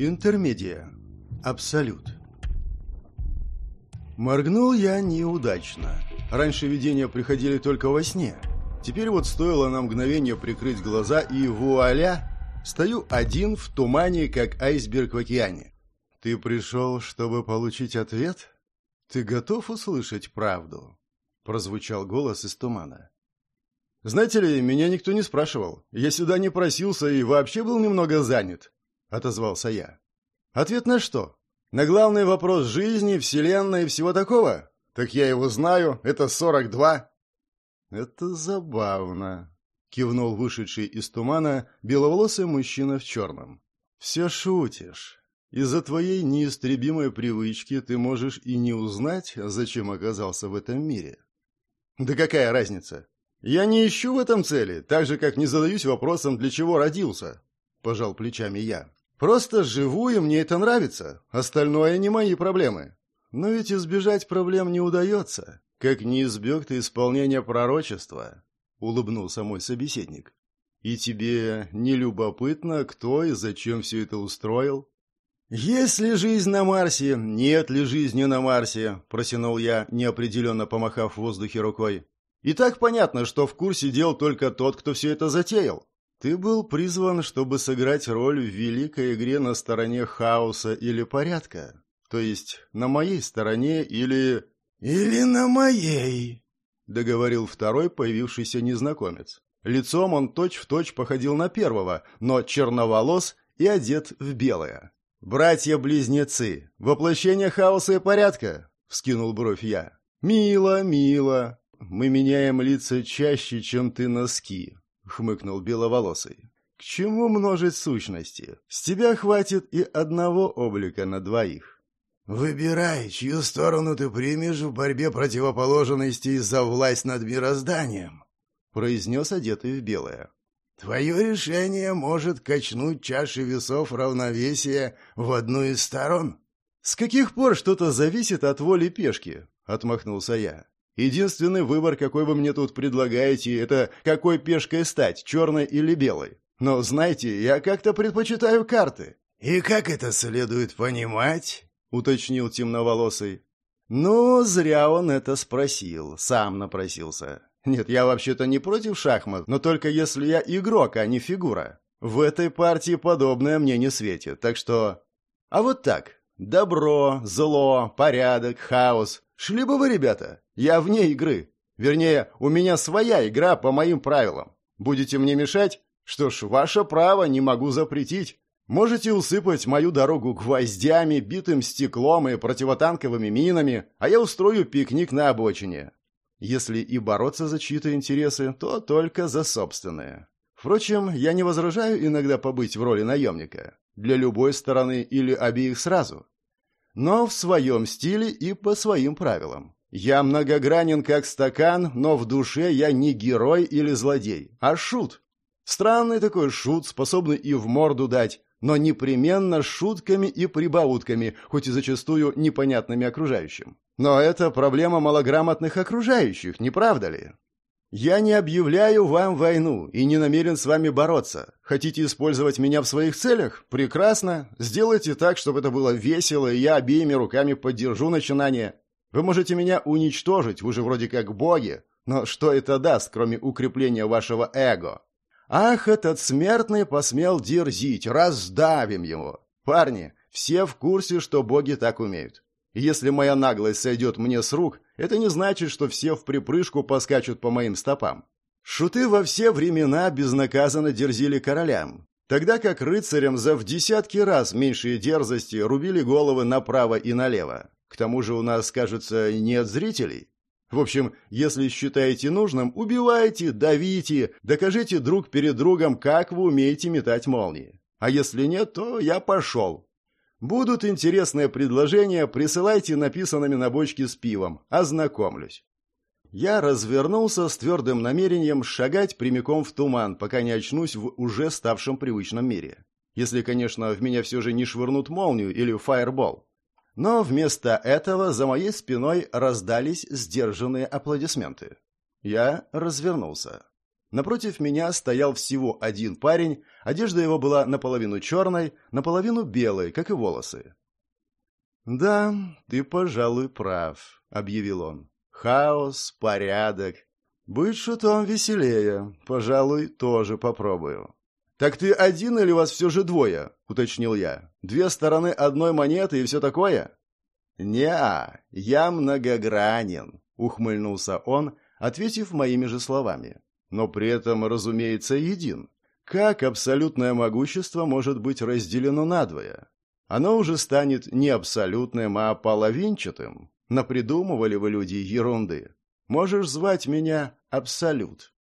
Интермедия. Абсолют. Моргнул я неудачно. Раньше видения приходили только во сне. Теперь вот стоило на мгновение прикрыть глаза, и вуаля! Стою один в тумане, как айсберг в океане. «Ты пришел, чтобы получить ответ? Ты готов услышать правду?» Прозвучал голос из тумана. «Знаете ли, меня никто не спрашивал. Я сюда не просился и вообще был немного занят», — отозвался я. «Ответ на что? На главный вопрос жизни, вселенной и всего такого? Так я его знаю, это сорок два». «Это забавно», — кивнул вышедший из тумана беловолосый мужчина в черном. «Все шутишь. Из-за твоей неистребимой привычки ты можешь и не узнать, зачем оказался в этом мире». «Да какая разница? Я не ищу в этом цели, так же, как не задаюсь вопросом, для чего родился», — пожал плечами я. «Просто живу, и мне это нравится. Остальное не мои проблемы. Но ведь избежать проблем не удается, как не избег ты исполнения пророчества», — улыбнулся мой собеседник. «И тебе не любопытно, кто и зачем все это устроил?» «Есть ли жизнь на Марсе? Нет ли жизни на Марсе?» – протянул я, неопределенно помахав в воздухе рукой. И так понятно, что в курсе дел только тот, кто все это затеял. Ты был призван, чтобы сыграть роль в великой игре на стороне хаоса или порядка. То есть на моей стороне или... «Или на моей», — договорил второй появившийся незнакомец. Лицом он точь-в-точь точь походил на первого, но черноволос и одет в белое. «Братья-близнецы, воплощение хаоса и порядка», — вскинул бровь я. «Мило, мило мы меняем лица чаще, чем ты носки», — хмыкнул беловолосый. «К чему множить сущности? С тебя хватит и одного облика на двоих». «Выбирай, чью сторону ты примешь в борьбе противоположностей за власть над мирозданием», — произнес одетый в белое. «Твое решение может качнуть чаши весов равновесия в одну из сторон». «С каких пор что-то зависит от воли пешки?» — отмахнулся я. Единственный выбор, какой вы мне тут предлагаете, это какой пешкой стать, черной или белой. Но, знаете, я как-то предпочитаю карты». «И как это следует понимать?» — уточнил темноволосый. «Ну, зря он это спросил, сам напросился. Нет, я вообще-то не против шахмат, но только если я игрок, а не фигура. В этой партии подобное мне не светит, так что... А вот так. Добро, зло, порядок, хаос. Шли бы вы, ребята? Я вне игры. Вернее, у меня своя игра по моим правилам. Будете мне мешать? Что ж, ваше право, не могу запретить. Можете усыпать мою дорогу гвоздями, битым стеклом и противотанковыми минами, а я устрою пикник на обочине. Если и бороться за чьи-то интересы, то только за собственные. Впрочем, я не возражаю иногда побыть в роли наемника. Для любой стороны или обеих сразу. Но в своем стиле и по своим правилам. Я многогранен как стакан, но в душе я не герой или злодей, а шут. Странный такой шут, способный и в морду дать, но непременно шутками и прибаутками, хоть и зачастую непонятными окружающим. Но это проблема малограмотных окружающих, не правда ли? Я не объявляю вам войну и не намерен с вами бороться. Хотите использовать меня в своих целях? Прекрасно. Сделайте так, чтобы это было весело, и я обеими руками поддержу начинание. Вы можете меня уничтожить, вы же вроде как боги. Но что это даст, кроме укрепления вашего эго? Ах, этот смертный посмел дерзить, раздавим его. Парни, все в курсе, что боги так умеют. Если моя наглость сойдет мне с рук, это не значит, что все в припрыжку поскачут по моим стопам. Шуты во все времена безнаказанно дерзили королям, тогда как рыцарям за в десятки раз меньшие дерзости рубили головы направо и налево. К тому же у нас, кажется, нет зрителей. В общем, если считаете нужным, убивайте, давите, докажите друг перед другом, как вы умеете метать молнии. А если нет, то я пошел. Будут интересные предложения, присылайте написанными на бочке с пивом. Ознакомлюсь. Я развернулся с твердым намерением шагать прямиком в туман, пока не очнусь в уже ставшем привычном мире. Если, конечно, в меня все же не швырнут молнию или фаербол. Но вместо этого за моей спиной раздались сдержанные аплодисменты. Я развернулся. Напротив меня стоял всего один парень, одежда его была наполовину черной, наполовину белой, как и волосы. «Да, ты, пожалуй, прав», — объявил он. «Хаос, порядок. Быть шутом веселее. Пожалуй, тоже попробую». «Так ты один или вас все же двое?» — уточнил я. «Две стороны одной монеты и все такое?» «Не-а, я многогранен», — ухмыльнулся он, ответив моими же словами но при этом, разумеется, един. Как абсолютное могущество может быть разделено надвое? Оно уже станет не абсолютным, а половинчатым. Напридумывали вы люди ерунды. Можешь звать меня Абсолют.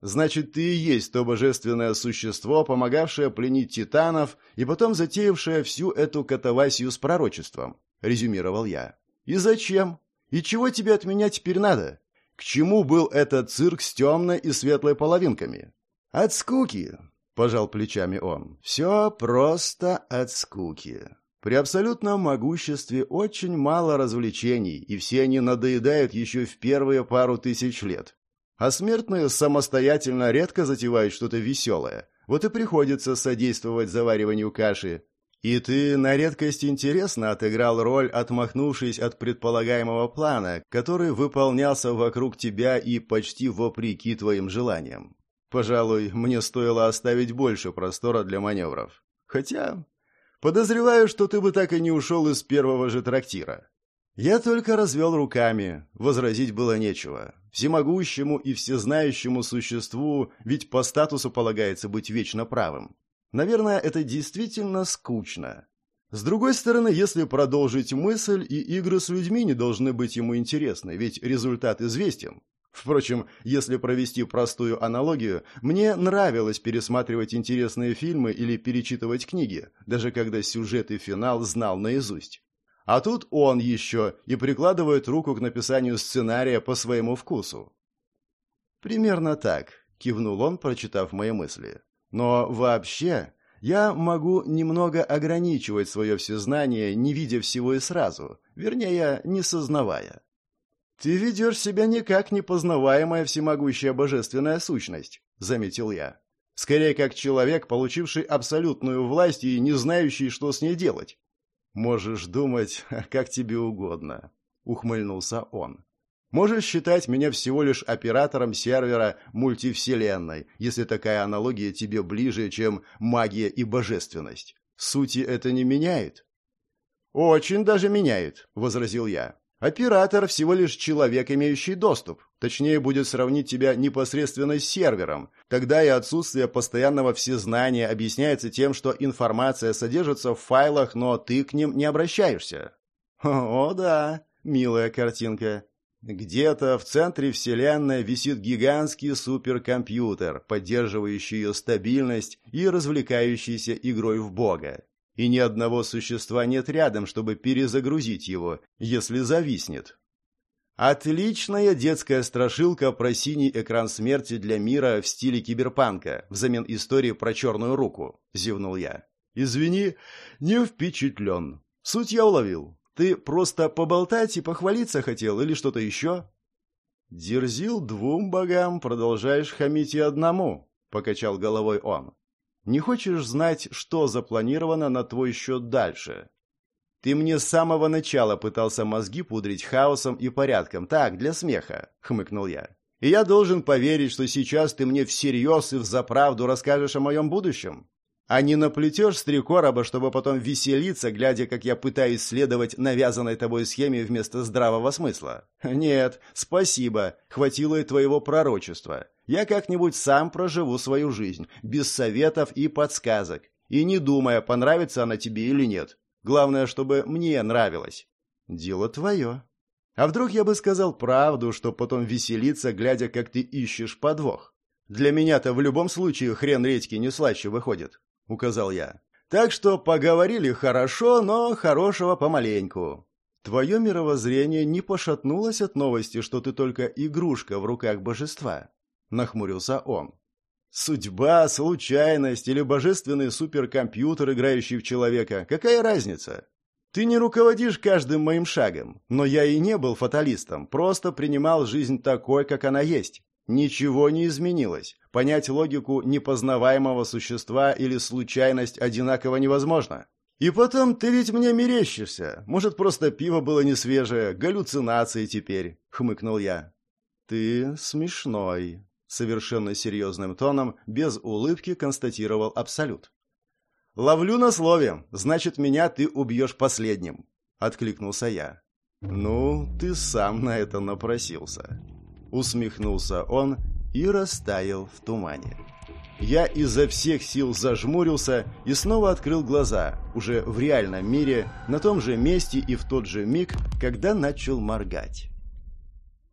Значит, ты и есть то божественное существо, помогавшее пленить титанов и потом затеявшее всю эту катавасию с пророчеством, резюмировал я. И зачем? И чего тебе от меня теперь надо? К чему был этот цирк с темной и светлой половинками? От скуки, пожал плечами он. Все просто от скуки. При абсолютном могуществе очень мало развлечений, и все они надоедают еще в первые пару тысяч лет. А смертные самостоятельно редко затевают что-то веселое. Вот и приходится содействовать завариванию каши, и ты на редкость интересно отыграл роль, отмахнувшись от предполагаемого плана, который выполнялся вокруг тебя и почти вопреки твоим желаниям. Пожалуй, мне стоило оставить больше простора для маневров. Хотя, подозреваю, что ты бы так и не ушел из первого же трактира. Я только развел руками, возразить было нечего. Всемогущему и всезнающему существу ведь по статусу полагается быть вечно правым. Наверное, это действительно скучно. С другой стороны, если продолжить мысль, и игры с людьми не должны быть ему интересны, ведь результат известен. Впрочем, если провести простую аналогию, мне нравилось пересматривать интересные фильмы или перечитывать книги, даже когда сюжет и финал знал наизусть. А тут он еще и прикладывает руку к написанию сценария по своему вкусу. «Примерно так», — кивнул он, прочитав мои мысли. Но вообще я могу немного ограничивать свое всезнание, не видя всего и сразу, вернее, не сознавая. «Ты ведешь себя никак не познаваемая всемогущая божественная сущность», — заметил я. «Скорее, как человек, получивший абсолютную власть и не знающий, что с ней делать». «Можешь думать, как тебе угодно», — ухмыльнулся он. Можешь считать меня всего лишь оператором сервера мультивселенной, если такая аналогия тебе ближе, чем магия и божественность. Сути это не меняет. Очень даже меняет, возразил я. Оператор всего лишь человек, имеющий доступ. Точнее будет сравнить тебя непосредственно с сервером. Тогда и отсутствие постоянного всезнания объясняется тем, что информация содержится в файлах, но ты к ним не обращаешься. О, да, милая картинка. Где-то в центре Вселенной висит гигантский суперкомпьютер, поддерживающий ее стабильность и развлекающийся игрой в Бога. И ни одного существа нет рядом, чтобы перезагрузить его, если зависнет. Отличная детская страшилка про синий экран смерти для мира в стиле киберпанка, взамен истории про черную руку, зевнул я. Извини, не впечатлен. Суть я уловил. Ты просто поболтать и похвалиться хотел или что-то еще?» «Дерзил двум богам, продолжаешь хамить и одному», — покачал головой он. «Не хочешь знать, что запланировано на твой счет дальше?» «Ты мне с самого начала пытался мозги пудрить хаосом и порядком, так, для смеха», — хмыкнул я. «И я должен поверить, что сейчас ты мне всерьез и взаправду расскажешь о моем будущем?» А не наплетешь с три короба, чтобы потом веселиться, глядя, как я пытаюсь следовать навязанной тобой схеме вместо здравого смысла. Нет, спасибо, хватило и твоего пророчества. Я как-нибудь сам проживу свою жизнь, без советов и подсказок, и не думая, понравится она тебе или нет. Главное, чтобы мне нравилось. Дело твое. А вдруг я бы сказал правду, что потом веселиться, глядя, как ты ищешь подвох? Для меня-то в любом случае хрен редьки не слаще выходит. — указал я. «Так что поговорили хорошо, но хорошего помаленьку. Твое мировоззрение не пошатнулось от новости, что ты только игрушка в руках божества?» — нахмурился он. «Судьба, случайность или божественный суперкомпьютер, играющий в человека — какая разница? Ты не руководишь каждым моим шагом, но я и не был фаталистом, просто принимал жизнь такой, как она есть. Ничего не изменилось. Понять логику непознаваемого существа или случайность одинаково невозможно. И потом ты ведь мне мерещишься. Может, просто пиво было не свежее, галлюцинации теперь, хмыкнул я. Ты смешной, совершенно серьезным тоном, без улыбки констатировал Абсолют. Ловлю на слове, значит, меня ты убьешь последним, откликнулся я. Ну, ты сам на это напросился усмехнулся он и растаял в тумане. Я изо всех сил зажмурился и снова открыл глаза, уже в реальном мире, на том же месте и в тот же миг, когда начал моргать.